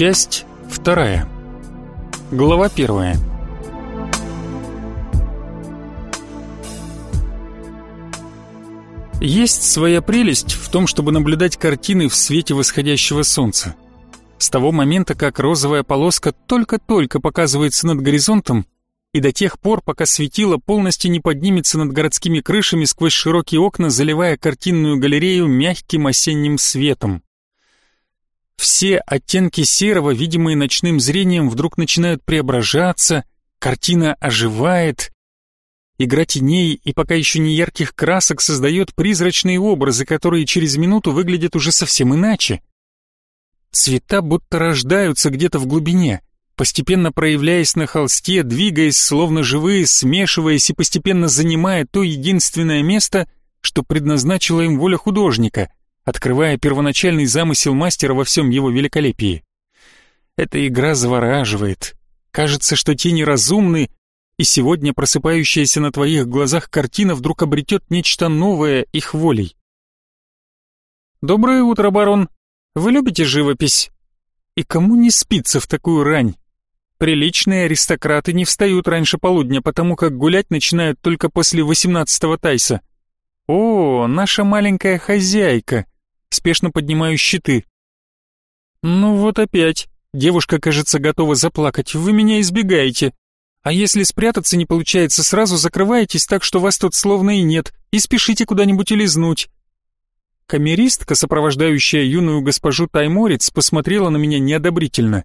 Часть вторая. Глава первая. Есть своя прелесть в том, чтобы наблюдать картины в свете восходящего солнца. С того момента, как розовая полоска только-только показывается над горизонтом, и до тех пор, пока светило полностью не поднимется над городскими крышами сквозь широкие окна, заливая картинную галерею мягким осенним светом. Все оттенки серого, видимые ночным зрением, вдруг начинают преображаться, картина оживает. Игра теней и пока еще не ярких красок создает призрачные образы, которые через минуту выглядят уже совсем иначе. Цвета будто рождаются где-то в глубине, постепенно проявляясь на холсте, двигаясь словно живые, смешиваясь и постепенно занимая то единственное место, что предназначила им воля художника — открывая первоначальный замысел мастера во всем его великолепии. Эта игра завораживает. Кажется, что тени разумны, и сегодня просыпающаяся на твоих глазах картина вдруг обретет нечто новое их волей. «Доброе утро, барон. Вы любите живопись?» «И кому не спится в такую рань?» Приличные аристократы не встают раньше полудня, потому как гулять начинают только после восемнадцатого тайса. О, наша маленькая хозяйка спешно поднимаю щиты. «Ну вот опять. Девушка, кажется, готова заплакать. Вы меня избегаете. А если спрятаться не получается, сразу закрываетесь так, что вас тут словно и нет, и спешите куда-нибудь улизнуть». Камеристка, сопровождающая юную госпожу Тайморец, посмотрела на меня неодобрительно.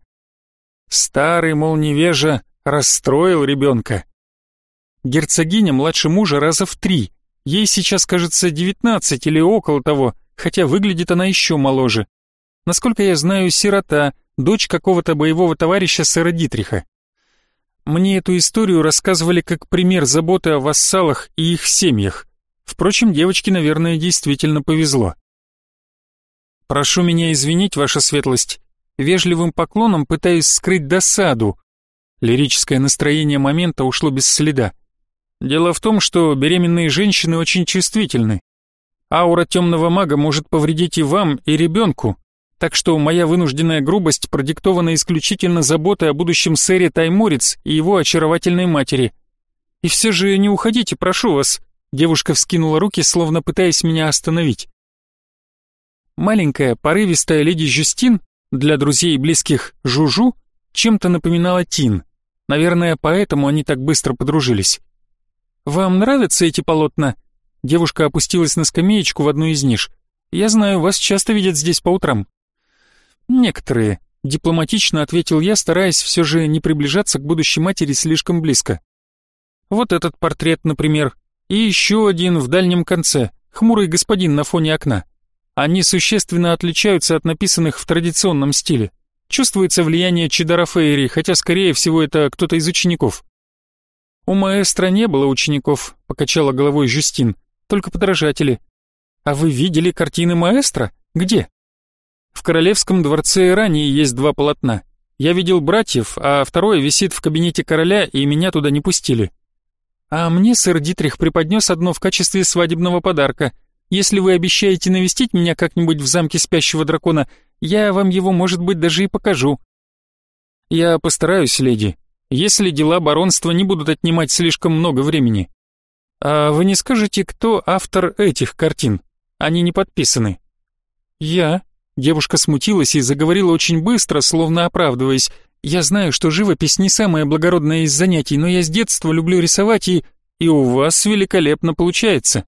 Старый, мол, невежа, расстроил ребенка. Герцогиня младше мужа раза в три. Ей сейчас, кажется, девятнадцать или около того хотя выглядит она еще моложе. Насколько я знаю, сирота, дочь какого-то боевого товарища сэра Дитриха. Мне эту историю рассказывали как пример заботы о вассалах и их семьях. Впрочем, девочке, наверное, действительно повезло. «Прошу меня извинить, ваша светлость. Вежливым поклоном пытаюсь скрыть досаду. Лирическое настроение момента ушло без следа. Дело в том, что беременные женщины очень чувствительны. Аура темного мага может повредить и вам, и ребенку, так что моя вынужденная грубость продиктована исключительно заботой о будущем сэре Тайморец и его очаровательной матери. И все же не уходите, прошу вас. Девушка вскинула руки, словно пытаясь меня остановить. Маленькая, порывистая леди Жюстин, для друзей и близких Жужу, чем-то напоминала Тин. Наверное, поэтому они так быстро подружились. «Вам нравятся эти полотна?» Девушка опустилась на скамеечку в одну из ниш. «Я знаю, вас часто видят здесь по утрам». «Некоторые», — дипломатично ответил я, стараясь все же не приближаться к будущей матери слишком близко. «Вот этот портрет, например, и еще один в дальнем конце, хмурый господин на фоне окна. Они существенно отличаются от написанных в традиционном стиле. Чувствуется влияние Чидара Фейри, хотя, скорее всего, это кто-то из учеников». «У маэстро не было учеников», — покачала головой Жюстин только подражатели. А вы видели картины маэстро? Где? В Королевском дворце ранее есть два полотна. Я видел братьев, а второе висит в кабинете короля, и меня туда не пустили. А мне сэр Дитрих преподнес одно в качестве свадебного подарка. Если вы обещаете навестить меня как-нибудь в замке спящего дракона, я вам его, может быть, даже и покажу. Я постараюсь, леди, если дела баронства не будут отнимать слишком много времени. «А вы не скажете, кто автор этих картин? Они не подписаны». «Я». Девушка смутилась и заговорила очень быстро, словно оправдываясь. «Я знаю, что живопись не самое благородное из занятий, но я с детства люблю рисовать, и... и у вас великолепно получается».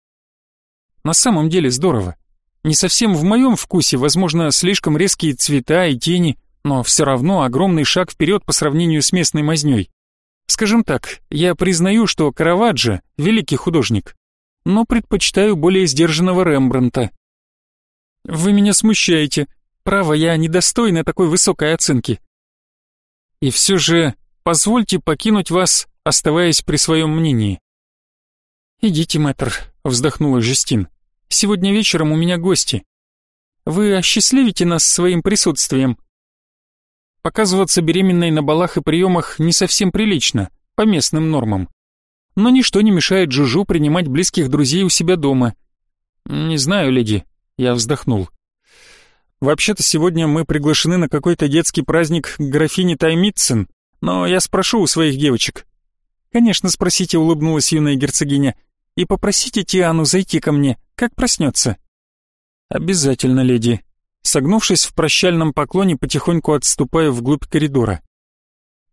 На самом деле здорово. Не совсем в моем вкусе, возможно, слишком резкие цвета и тени, но все равно огромный шаг вперед по сравнению с местной мазнёй. Скажем так, я признаю, что Караваджо — великий художник, но предпочитаю более сдержанного Рембранта. Вы меня смущаете. Право, я недостойна такой высокой оценки. И все же позвольте покинуть вас, оставаясь при своем мнении. «Идите, мэтр», — вздохнула Жюстин. «Сегодня вечером у меня гости. Вы осчастливите нас своим присутствием?» Показываться беременной на балах и приемах не совсем прилично, по местным нормам. Но ничто не мешает Жужу принимать близких друзей у себя дома. «Не знаю, леди», — я вздохнул. Вообще-то сегодня мы приглашены на какой-то детский праздник графини Таймитцен, но я спрошу у своих девочек». «Конечно, спросите», — улыбнулась юная герцогиня. «И попросите Тиану зайти ко мне, как проснется». «Обязательно, леди». Согнувшись в прощальном поклоне, потихоньку отступаю вглубь коридора.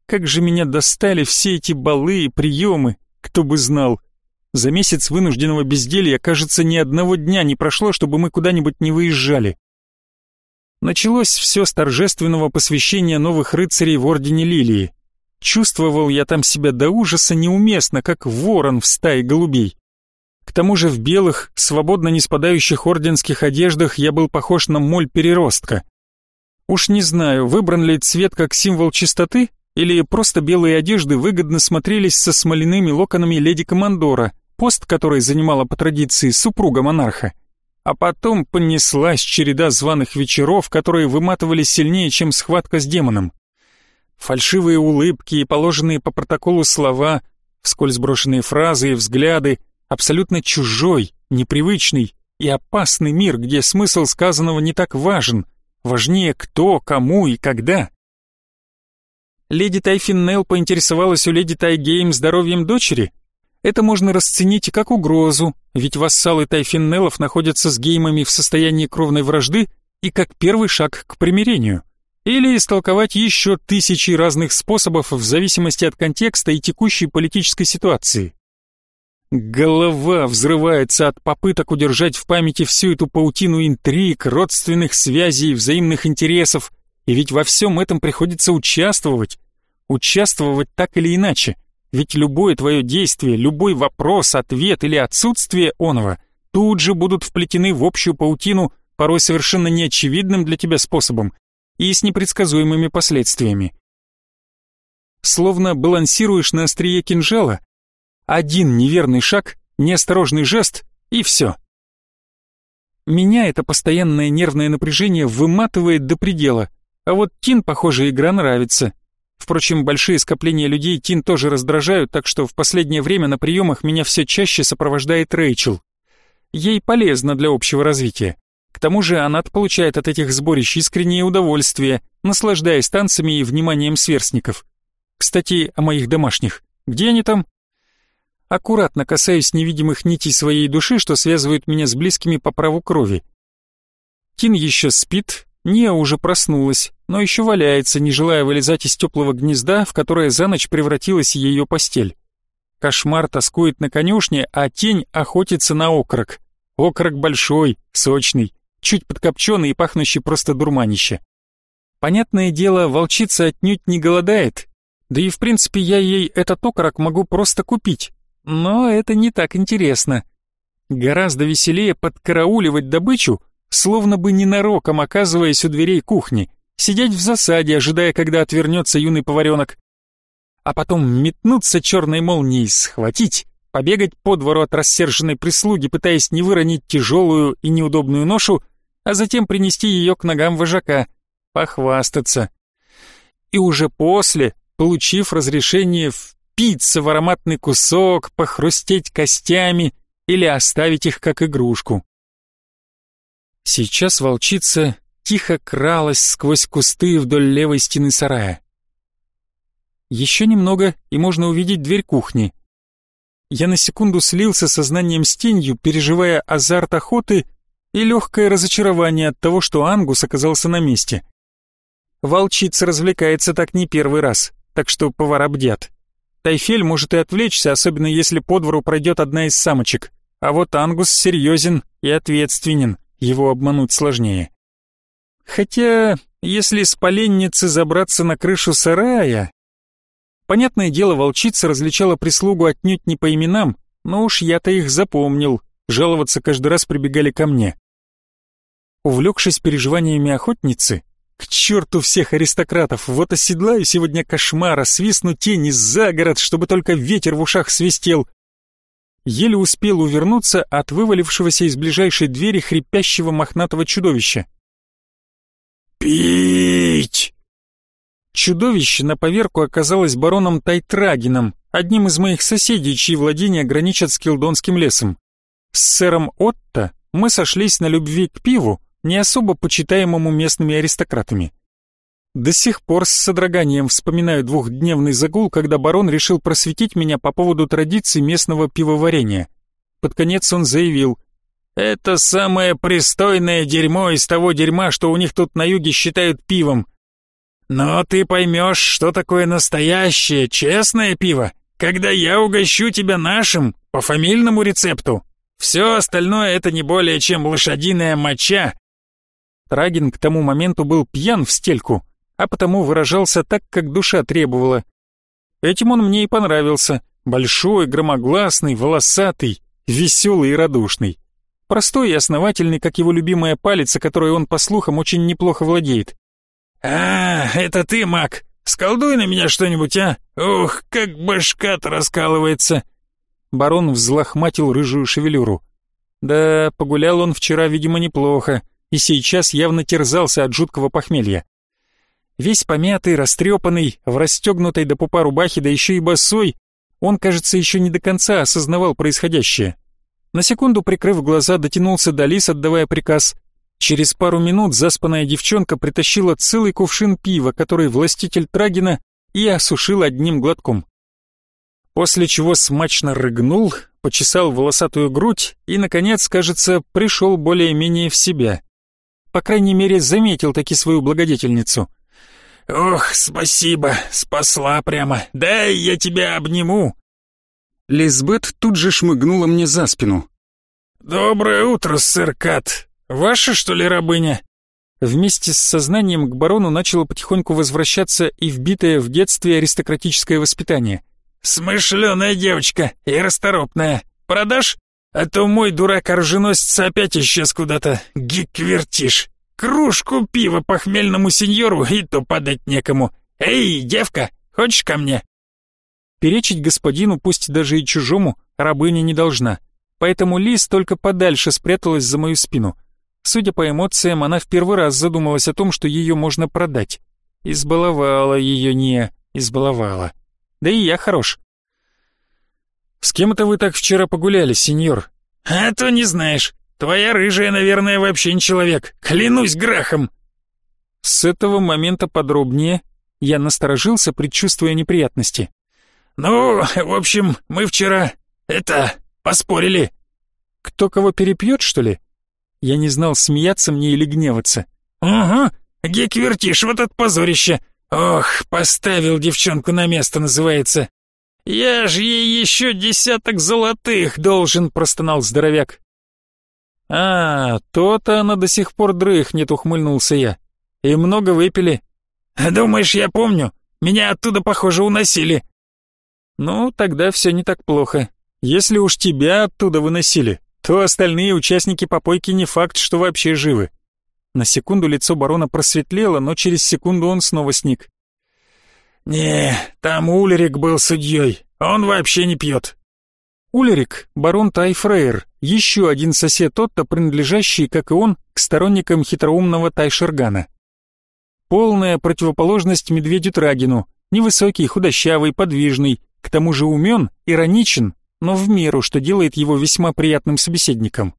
Как же меня достали все эти балы и приемы, кто бы знал. За месяц вынужденного безделья, кажется, ни одного дня не прошло, чтобы мы куда-нибудь не выезжали. Началось все с торжественного посвящения новых рыцарей в Ордене Лилии. Чувствовал я там себя до ужаса неуместно, как ворон в стае голубей. К тому же в белых, свободно не спадающих орденских одеждах я был похож на моль переростка. Уж не знаю, выбран ли цвет как символ чистоты, или просто белые одежды выгодно смотрелись со смоляными локонами леди Командора, пост которой занимала по традиции супруга монарха. А потом понеслась череда званых вечеров, которые выматывали сильнее, чем схватка с демоном. Фальшивые улыбки и положенные по протоколу слова, вскользь брошенные фразы и взгляды, абсолютно чужой, непривычный и опасный мир, где смысл сказанного не так важен, важнее кто, кому и когда. Леди Тайфиннелл поинтересовалась у леди Тайгейм здоровьем дочери? Это можно расценить как угрозу, ведь вассалы Тайфиннеллов находятся с геймами в состоянии кровной вражды и как первый шаг к примирению. Или истолковать еще тысячи разных способов в зависимости от контекста и текущей политической ситуации. Голова взрывается от попыток удержать в памяти всю эту паутину интриг, родственных связей, взаимных интересов, и ведь во всем этом приходится участвовать. Участвовать так или иначе. Ведь любое твое действие, любой вопрос, ответ или отсутствие оного тут же будут вплетены в общую паутину, порой совершенно неочевидным для тебя способом и с непредсказуемыми последствиями. Словно балансируешь на острие кинжала, один неверный шаг, неосторожный жест и все. Меня это постоянное нервное напряжение выматывает до предела, а вот Тин, похоже, игра нравится. Впрочем, большие скопления людей Тин тоже раздражают, так что в последнее время на приемах меня все чаще сопровождает Рэйчел. Ей полезно для общего развития. К тому же она получает от этих сборищ искреннее удовольствие, наслаждаясь танцами и вниманием сверстников. Кстати, о моих домашних. Где они там? Аккуратно касаюсь невидимых нитей своей души, что связывают меня с близкими по праву крови. Тин еще спит, Ния уже проснулась, но еще валяется, не желая вылезать из теплого гнезда, в которое за ночь превратилась ее постель. Кошмар тоскует на конюшне, а тень охотится на окорок. Окорок большой, сочный, чуть подкопченный и пахнущий просто дурманище. Понятное дело, волчица отнюдь не голодает, да и в принципе я ей этот окорок могу просто купить. Но это не так интересно. Гораздо веселее подкарауливать добычу, словно бы ненароком оказываясь у дверей кухни, сидеть в засаде, ожидая, когда отвернется юный поваренок, а потом метнуться черной молнией, схватить, побегать по двору от рассерженной прислуги, пытаясь не выронить тяжелую и неудобную ношу, а затем принести ее к ногам вожака, похвастаться. И уже после, получив разрешение впиться в ароматный кусок, похрустеть костями или оставить их как игрушку. Сейчас волчица тихо кралась сквозь кусты вдоль левой стены сарая. Еще немного, и можно увидеть дверь кухни. Я на секунду слился сознанием с тенью, переживая азарт охоты и легкое разочарование от того, что Ангус оказался на месте. Волчица развлекается так не первый раз, так что повара бдят. Тайфель может и отвлечься, особенно если по двору пройдет одна из самочек, а вот Ангус серьезен и ответственен его обмануть сложнее. Хотя, если с поленницы забраться на крышу сарая... Понятное дело, волчица различала прислугу отнюдь не по именам, но уж я-то их запомнил, жаловаться каждый раз прибегали ко мне. Увлекшись переживаниями охотницы, к черту всех аристократов, вот оседлаю сегодня кошмара, свистну тени за город, чтобы только ветер в ушах свистел, еле успел увернуться от вывалившегося из ближайшей двери хрипящего мохнатого чудовища. «Пить!» Чудовище на поверку оказалось бароном Тайтрагином, одним из моих соседей, чьи владения граничат с Килдонским лесом. С сэром Отто мы сошлись на любви к пиву, не особо почитаемому местными аристократами. До сих пор с содроганием вспоминаю двухдневный загул, когда барон решил просветить меня по поводу традиций местного пивоварения. Под конец он заявил, «Это самое пристойное дерьмо из того дерьма, что у них тут на юге считают пивом. Но ты поймешь, что такое настоящее, честное пиво, когда я угощу тебя нашим, по фамильному рецепту. Все остальное это не более чем лошадиная моча». Трагин к тому моменту был пьян в стельку, а потому выражался так, как душа требовала. Этим он мне и понравился. Большой, громогласный, волосатый, веселый и радушный. Простой и основательный, как его любимая палец, которой он, по слухам, очень неплохо владеет. «А, это ты, маг! Сколдуй на меня что-нибудь, а! Ух, как башка-то раскалывается!» Барон взлохматил рыжую шевелюру. Да, погулял он вчера, видимо, неплохо, и сейчас явно терзался от жуткого похмелья. Весь помятый, растрепанный, в расстегнутой до пупа рубахе, да еще и босой, он, кажется, еще не до конца осознавал происходящее. На секунду, прикрыв глаза, дотянулся до лис, отдавая приказ. Через пару минут заспанная девчонка притащила целый кувшин пива, который властитель Трагина и осушил одним глотком. После чего смачно рыгнул, почесал волосатую грудь и, наконец, кажется, пришел более-менее в себя. По крайней мере, заметил таки свою благодетельницу — «Ох, спасибо, спасла прямо. Дай я тебя обниму». Лизбет тут же шмыгнула мне за спину. «Доброе утро, сэр Кат. Ваша, что ли, рабыня?» Вместе с сознанием к барону начало потихоньку возвращаться и вбитое в детстве аристократическое воспитание. «Смышленая девочка и расторопная. Продашь? А то мой дурак-оруженосец опять исчез куда-то. Гик-вертишь». Кружку пива похмельному сеньору и то подать некому. Эй, девка, хочешь ко мне?» Перечить господину, пусть даже и чужому, рабыня не должна. Поэтому Лис только подальше спряталась за мою спину. Судя по эмоциям, она в первый раз задумалась о том, что ее можно продать. Избаловала ее не, избаловала. Да и я хорош. «С кем это вы так вчера погуляли, сеньор?» «А то не знаешь. Твоя рыжая, наверное, вообще не человек. Клянусь грахом!» С этого момента подробнее я насторожился, предчувствуя неприятности. «Ну, в общем, мы вчера... это... поспорили». «Кто кого перепьет, что ли?» Я не знал, смеяться мне или гневаться. «Угу, гик-вертишь, вот от позорище. Ох, поставил девчонку на место, называется. Я ж ей еще десяток золотых должен», — простонал здоровяк. «А, то-то она до сих пор дрыхнет», — ухмыльнулся я. «И много выпили». «Думаешь, я помню? Меня оттуда, похоже, уносили». «Ну, тогда все не так плохо. Если уж тебя оттуда выносили, то остальные участники попойки не факт, что вообще живы». На секунду лицо барона просветлело, но через секунду он снова сник. «Не, там Ульрик был судьей. Он вообще не пьет. Улерик, барон Тайфрейер, еще один сосед Отто, принадлежащий, как и он, к сторонникам хитроумного Тайшергана. Полная противоположность медведю Трагину, невысокий, худощавый, подвижный, к тому же умен, ироничен, но в меру, что делает его весьма приятным собеседником.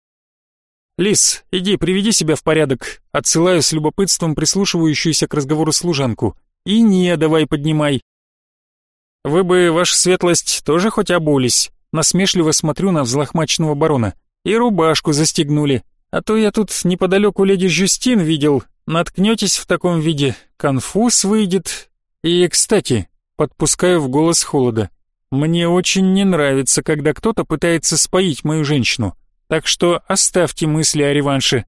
«Лис, иди, приведи себя в порядок», отсылаю с любопытством прислушивающуюся к разговору служанку. «И не давай поднимай». «Вы бы, ваша светлость, тоже хоть обулись?» Насмешливо смотрю на взлохмаченного барона. И рубашку застегнули. А то я тут неподалеку леди Жюстин видел. Наткнетесь в таком виде, конфуз выйдет. И, кстати, подпускаю в голос холода. Мне очень не нравится, когда кто-то пытается споить мою женщину. Так что оставьте мысли о реванше.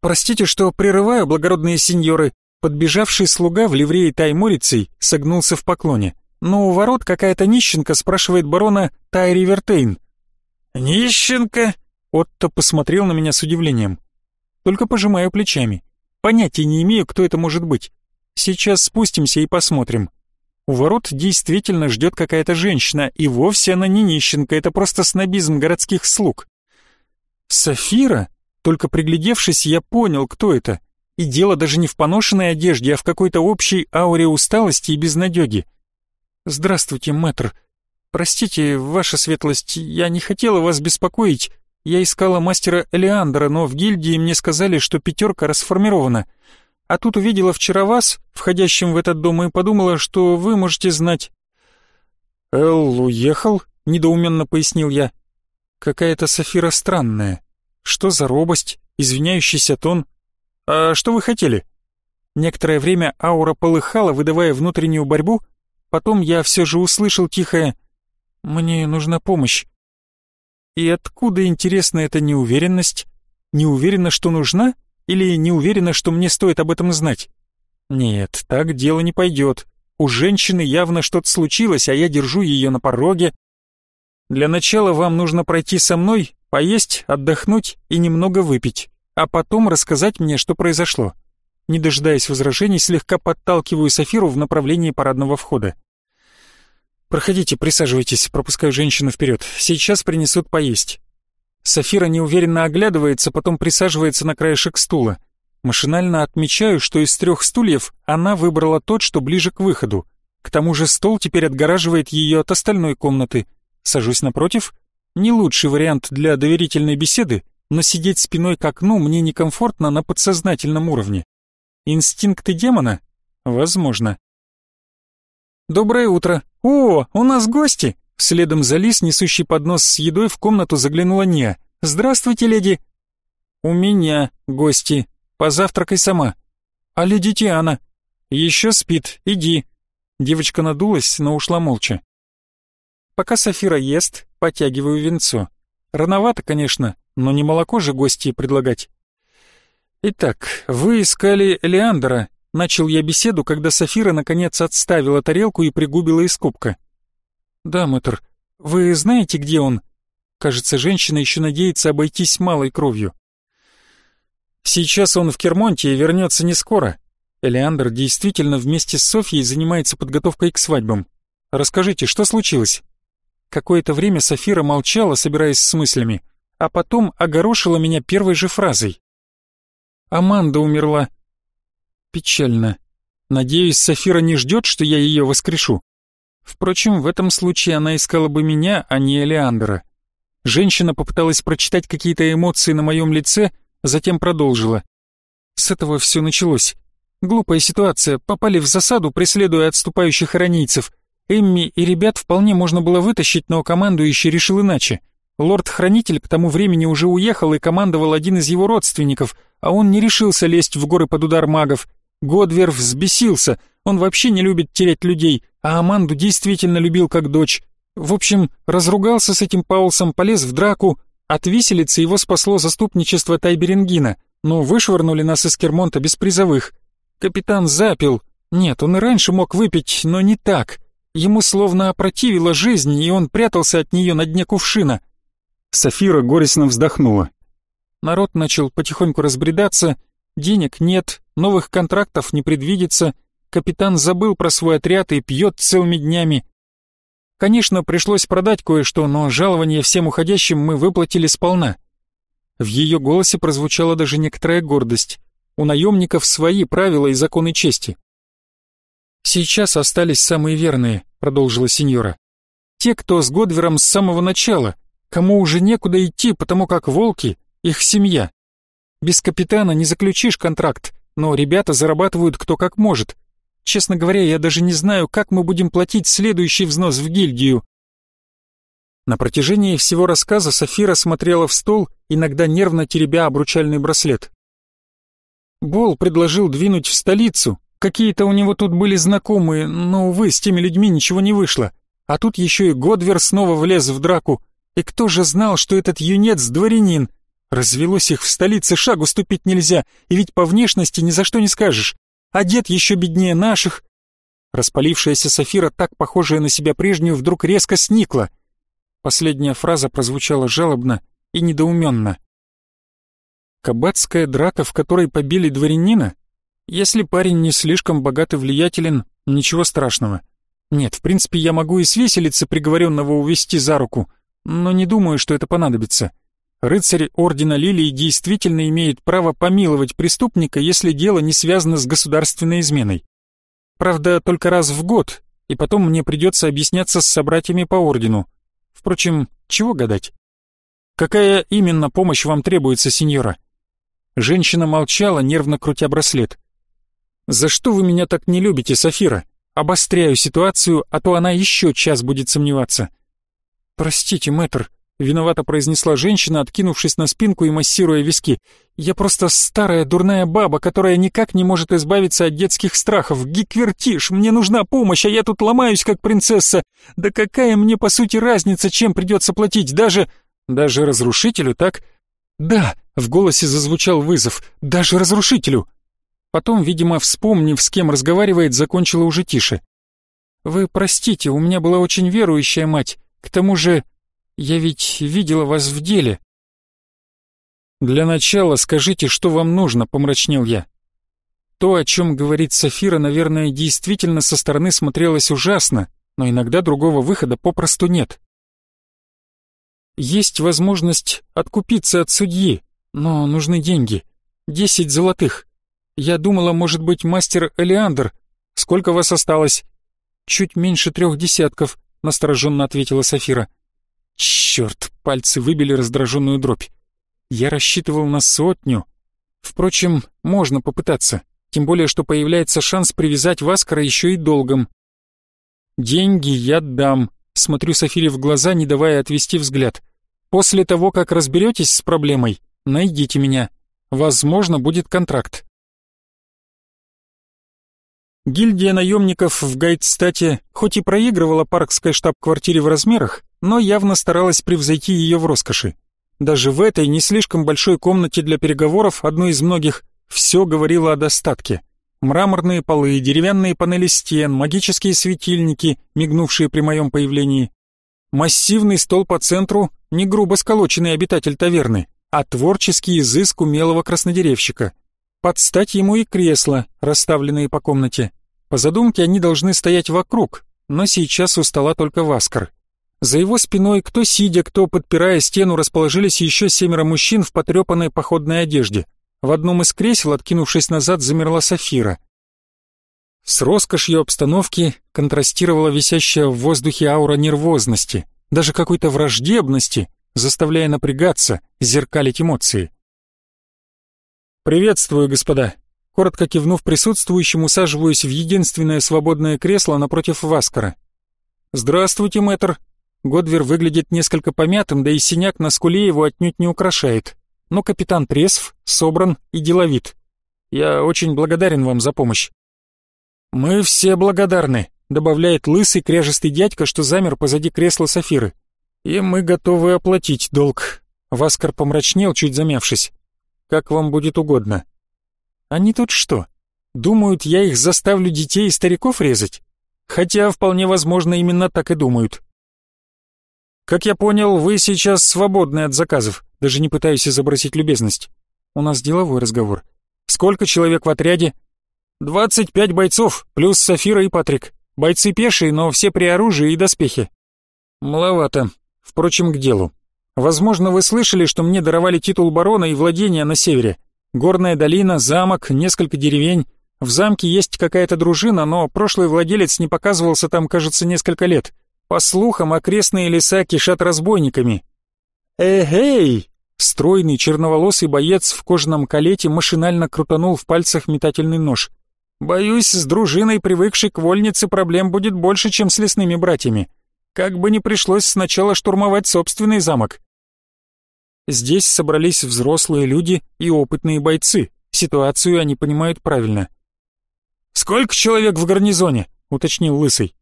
Простите, что прерываю, благородные сеньоры. Подбежавший слуга в ливрее тайморицей согнулся в поклоне но у ворот какая-то нищенка спрашивает барона Тайри Вертейн. «Нищенка?» Отто посмотрел на меня с удивлением. Только пожимаю плечами. Понятия не имею, кто это может быть. Сейчас спустимся и посмотрим. У ворот действительно ждет какая-то женщина, и вовсе она не нищенка, это просто снобизм городских слуг. Сафира? Только приглядевшись, я понял, кто это. И дело даже не в поношенной одежде, а в какой-то общей ауре усталости и безнадеги. «Здравствуйте, мэтр. Простите, ваша светлость, я не хотела вас беспокоить. Я искала мастера Элеандра, но в гильдии мне сказали, что пятерка расформирована. А тут увидела вчера вас, входящим в этот дом, и подумала, что вы можете знать». «Эл уехал?» — недоуменно пояснил я. «Какая-то Сафира странная. Что за робость, извиняющийся тон? А что вы хотели?» Некоторое время аура полыхала, выдавая внутреннюю борьбу, потом я все же услышал тихое «Мне нужна помощь». И откуда, интересна эта неуверенность? Не уверена, что нужна? Или не уверена, что мне стоит об этом знать? Нет, так дело не пойдет. У женщины явно что-то случилось, а я держу ее на пороге. Для начала вам нужно пройти со мной, поесть, отдохнуть и немного выпить, а потом рассказать мне, что произошло. Не дожидаясь возражений, слегка подталкиваю Сафиру в направлении парадного входа. «Проходите, присаживайтесь», пропускаю женщину вперед. «Сейчас принесут поесть». Сафира неуверенно оглядывается, потом присаживается на краешек стула. Машинально отмечаю, что из трех стульев она выбрала тот, что ближе к выходу. К тому же стол теперь отгораживает ее от остальной комнаты. Сажусь напротив. Не лучший вариант для доверительной беседы, но сидеть спиной к окну мне некомфортно на подсознательном уровне. Инстинкты демона? Возможно. «Доброе утро! О, у нас гости!» Следом за Лис, несущий поднос с едой, в комнату заглянула Ния. «Здравствуйте, леди!» «У меня гости. Позавтракай сама». «А леди Тиана?» «Еще спит. Иди». Девочка надулась, но ушла молча. Пока Сафира ест, потягиваю венцо. Рановато, конечно, но не молоко же гости предлагать. «Итак, вы искали Леандра, Начал я беседу, когда Сафира наконец отставила тарелку и пригубила из кубка. «Да, мэтр, вы знаете, где он?» Кажется, женщина еще надеется обойтись малой кровью. «Сейчас он в Кермонте и вернется не скоро. Элеандр действительно вместе с Софьей занимается подготовкой к свадьбам. Расскажите, что случилось?» Какое-то время Сафира молчала, собираясь с мыслями, а потом огорошила меня первой же фразой. «Аманда умерла. Печально. Надеюсь, Сафира не ждет, что я ее воскрешу. Впрочем, в этом случае она искала бы меня, а не Элеандра. Женщина попыталась прочитать какие-то эмоции на моем лице, затем продолжила. С этого все началось. Глупая ситуация, попали в засаду, преследуя отступающих иронийцев. Эмми и ребят вполне можно было вытащить, но командующий решил иначе. Лорд-хранитель к тому времени уже уехал и командовал один из его родственников, а он не решился лезть в горы под удар магов, Годвер взбесился, он вообще не любит терять людей, а Аманду действительно любил как дочь. В общем, разругался с этим Паулсом, полез в драку. От виселицы его спасло заступничество Тайберингина, но вышвырнули нас из Кермонта без призовых. Капитан запил. Нет, он и раньше мог выпить, но не так. Ему словно опротивила жизнь, и он прятался от нее на дне кувшина. Сафира горестно вздохнула. Народ начал потихоньку разбредаться, денег нет, новых контрактов не предвидится, капитан забыл про свой отряд и пьет целыми днями. Конечно, пришлось продать кое-что, но жалование всем уходящим мы выплатили сполна. В ее голосе прозвучала даже некоторая гордость. У наемников свои правила и законы чести. «Сейчас остались самые верные», — продолжила сеньора. «Те, кто с Годвером с самого начала, кому уже некуда идти, потому как волки — их семья. Без капитана не заключишь контракт, но ребята зарабатывают кто как может. Честно говоря, я даже не знаю, как мы будем платить следующий взнос в гильдию. На протяжении всего рассказа Софира смотрела в стол, иногда нервно теребя обручальный браслет. Бол предложил двинуть в столицу. Какие-то у него тут были знакомые, но, увы, с теми людьми ничего не вышло. А тут еще и Годвер снова влез в драку. И кто же знал, что этот юнец дворянин? Развелось их в столице, шагу ступить нельзя, и ведь по внешности ни за что не скажешь. Одет еще беднее наших. Распалившаяся Сафира, так похожая на себя прежнюю, вдруг резко сникла. Последняя фраза прозвучала жалобно и недоуменно. Кабацкая драка, в которой побили дворянина? Если парень не слишком богат и влиятелен, ничего страшного. Нет, в принципе, я могу и с виселицы приговоренного увести за руку, но не думаю, что это понадобится. Рыцарь Ордена Лилии действительно имеет право помиловать преступника, если дело не связано с государственной изменой. Правда, только раз в год, и потом мне придется объясняться с собратьями по Ордену. Впрочем, чего гадать? Какая именно помощь вам требуется, сеньора?» Женщина молчала, нервно крутя браслет. «За что вы меня так не любите, Сафира? Обостряю ситуацию, а то она еще час будет сомневаться». «Простите, мэтр», — виновато произнесла женщина, откинувшись на спинку и массируя виски. «Я просто старая дурная баба, которая никак не может избавиться от детских страхов. Гиквертиш, мне нужна помощь, а я тут ломаюсь, как принцесса. Да какая мне, по сути, разница, чем придется платить? Даже... даже разрушителю, так? Да, в голосе зазвучал вызов. Даже разрушителю. Потом, видимо, вспомнив, с кем разговаривает, закончила уже тише. «Вы простите, у меня была очень верующая мать. К тому же, я ведь видела вас в деле». «Для начала скажите, что вам нужно», — помрачнел я. То, о чем говорит Сафира, наверное, действительно со стороны смотрелось ужасно, но иногда другого выхода попросту нет. Есть возможность откупиться от судьи, но нужны деньги. Десять золотых. Я думала, может быть, мастер Элеандр. Сколько вас осталось? Чуть меньше трех десятков, настороженно ответила Сафира. Черт, пальцы выбили раздраженную дробь. Я рассчитывал на сотню. Впрочем, можно попытаться, тем более, что появляется шанс привязать Васкара еще и долгом. Деньги я дам, смотрю Сафире в глаза, не давая отвести взгляд. После того, как разберетесь с проблемой, найдите меня. Возможно, будет контракт. Гильдия наемников в Гайдстате хоть и проигрывала паркской штаб-квартире в размерах, но явно старалась превзойти ее в роскоши. Даже в этой не слишком большой комнате для переговоров, одной из многих, все говорило о достатке. Мраморные полы, деревянные панели стен, магические светильники, мигнувшие при моем появлении. Массивный стол по центру, не грубо сколоченный обитатель таверны, а творческий изыск умелого краснодеревщика. Под стать ему и кресла, расставленные по комнате. По задумке они должны стоять вокруг, но сейчас у стола только Васкар. За его спиной, кто сидя, кто подпирая стену, расположились еще семеро мужчин в потрепанной походной одежде. В одном из кресел, откинувшись назад, замерла Сафира. С роскошью обстановки контрастировала висящая в воздухе аура нервозности, даже какой-то враждебности, заставляя напрягаться, зеркалить эмоции. «Приветствую, господа!» Коротко кивнув присутствующим, усаживаюсь в единственное свободное кресло напротив Васкара. «Здравствуйте, мэтр!» Годвер выглядит несколько помятым, да и синяк на скуле его отнюдь не украшает. Но капитан трезв, собран и деловит. Я очень благодарен вам за помощь. «Мы все благодарны», — добавляет лысый кряжестый дядька, что замер позади кресла Сафиры. «И мы готовы оплатить долг». Васкар помрачнел, чуть замявшись как вам будет угодно. Они тут что, думают, я их заставлю детей и стариков резать? Хотя, вполне возможно, именно так и думают. Как я понял, вы сейчас свободны от заказов, даже не пытаюсь изобразить любезность. У нас деловой разговор. Сколько человек в отряде? Двадцать пять бойцов, плюс Сафира и Патрик. Бойцы пешие, но все при оружии и доспехе. Маловато. Впрочем, к делу. Возможно, вы слышали, что мне даровали титул барона и владения на севере. Горная долина, замок, несколько деревень. В замке есть какая-то дружина, но прошлый владелец не показывался там, кажется, несколько лет. По слухам, окрестные леса кишат разбойниками. Эгей! Стройный черноволосый боец в кожаном калете машинально крутанул в пальцах метательный нож. Боюсь, с дружиной, привыкшей к вольнице, проблем будет больше, чем с лесными братьями. Как бы ни пришлось сначала штурмовать собственный замок. Здесь собрались взрослые люди и опытные бойцы. Ситуацию они понимают правильно. «Сколько человек в гарнизоне?» — уточнил Лысый.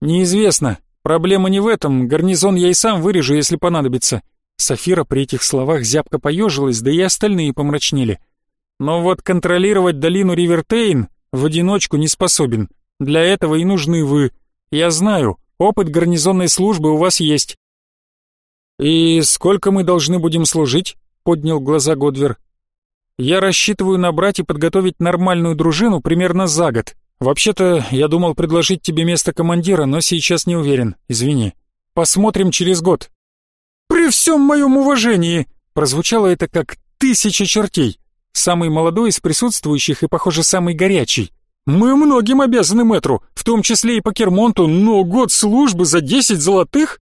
«Неизвестно. Проблема не в этом. Гарнизон я и сам вырежу, если понадобится». Сафира при этих словах зябко поежилась, да и остальные помрачнели. «Но вот контролировать долину Ривертейн в одиночку не способен. Для этого и нужны вы. Я знаю, Опыт гарнизонной службы у вас есть». «И сколько мы должны будем служить?» — поднял глаза Годвер. «Я рассчитываю набрать и подготовить нормальную дружину примерно за год. Вообще-то, я думал предложить тебе место командира, но сейчас не уверен, извини. Посмотрим через год». «При всем моем уважении!» — прозвучало это как тысяча чертей. Самый молодой из присутствующих и, похоже, самый горячий. Мы многим обязаны мэтру, в том числе и по Кермонту, но год службы за десять золотых?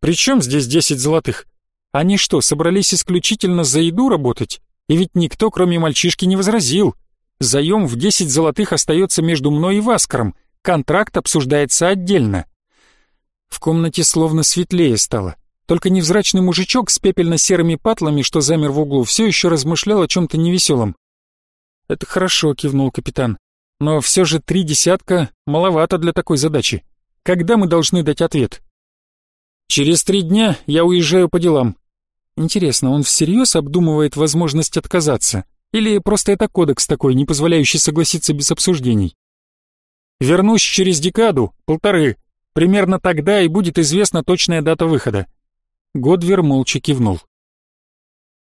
При чем здесь десять золотых? Они что, собрались исключительно за еду работать? И ведь никто, кроме мальчишки, не возразил. Заем в 10 золотых остается между мной и Васкаром. Контракт обсуждается отдельно. В комнате словно светлее стало. Только невзрачный мужичок с пепельно-серыми патлами, что замер в углу, все еще размышлял о чем-то невеселом. «Это хорошо», — кивнул капитан. «Но все же три десятка маловато для такой задачи. Когда мы должны дать ответ?» «Через три дня я уезжаю по делам». Интересно, он всерьез обдумывает возможность отказаться? Или просто это кодекс такой, не позволяющий согласиться без обсуждений? «Вернусь через декаду, полторы. Примерно тогда и будет известна точная дата выхода. Годвер молча кивнул.